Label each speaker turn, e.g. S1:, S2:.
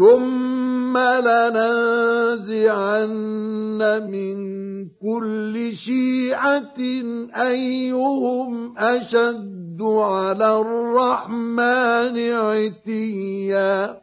S1: ثم لننزعن من كل شيعة أيهم أشد على الرحمن عتيا